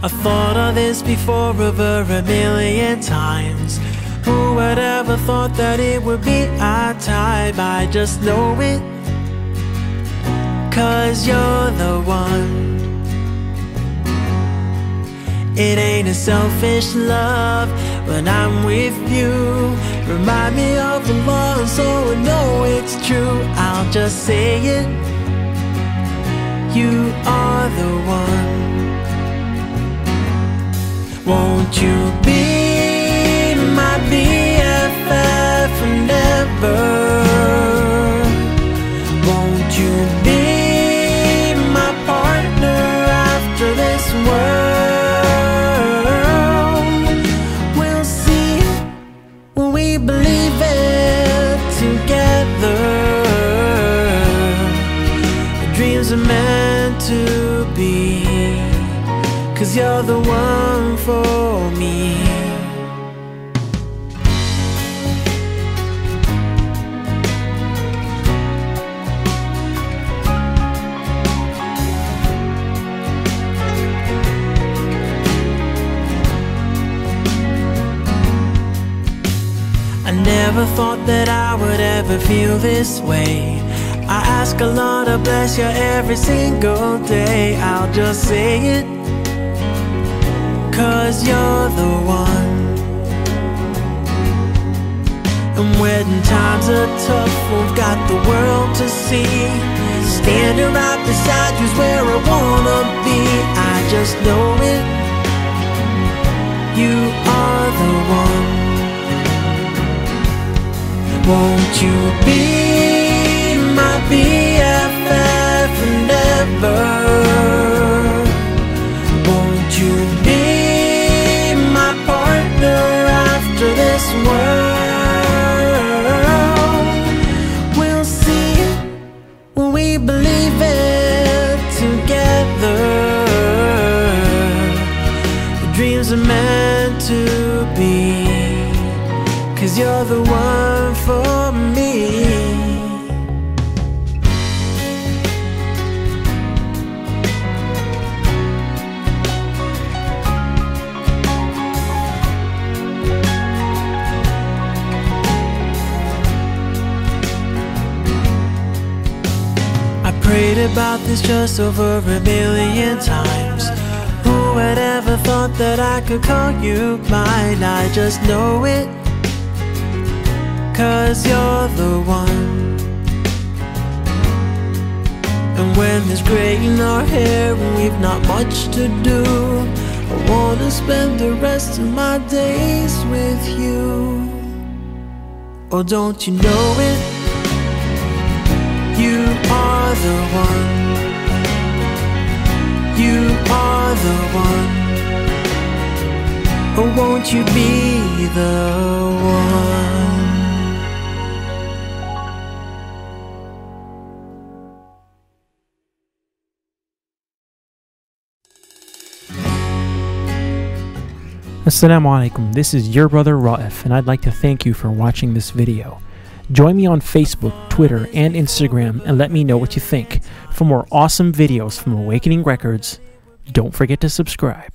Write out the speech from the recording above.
I thought of this before over a million times. Who would ever thought that it would be our time? I just know it. Cause you're the one. It ain't a selfish love when I'm with you. Remind me of the love so I know it's true. I'll just say it. You are the one. Won't you be Cause you're the one for me. I never thought that I would ever feel this way. I ask Allah to bless you every single day. I'll just say it cause you're the one. And when times are tough, we've got the world to see. Standing right beside you's where I wanna be. I just know it. You are the one. Won't you be meant to be. Cause you're the one for me. I prayed about this just over a million times. Had ever thought that I could call you mine? I just know it. Cause you're the one. And when there's gray in our hair and we've not much to do, I wanna spend the rest of my days with you. Oh, don't you know it? You are the one. One. Oh, won't you be the one? Assalamu alaikum, this is your brother Raef, and I'd like to thank you for watching this video. Join me on Facebook, Twitter, and Instagram and let me know what you think. For more awesome videos from Awakening Records, don't forget to subscribe.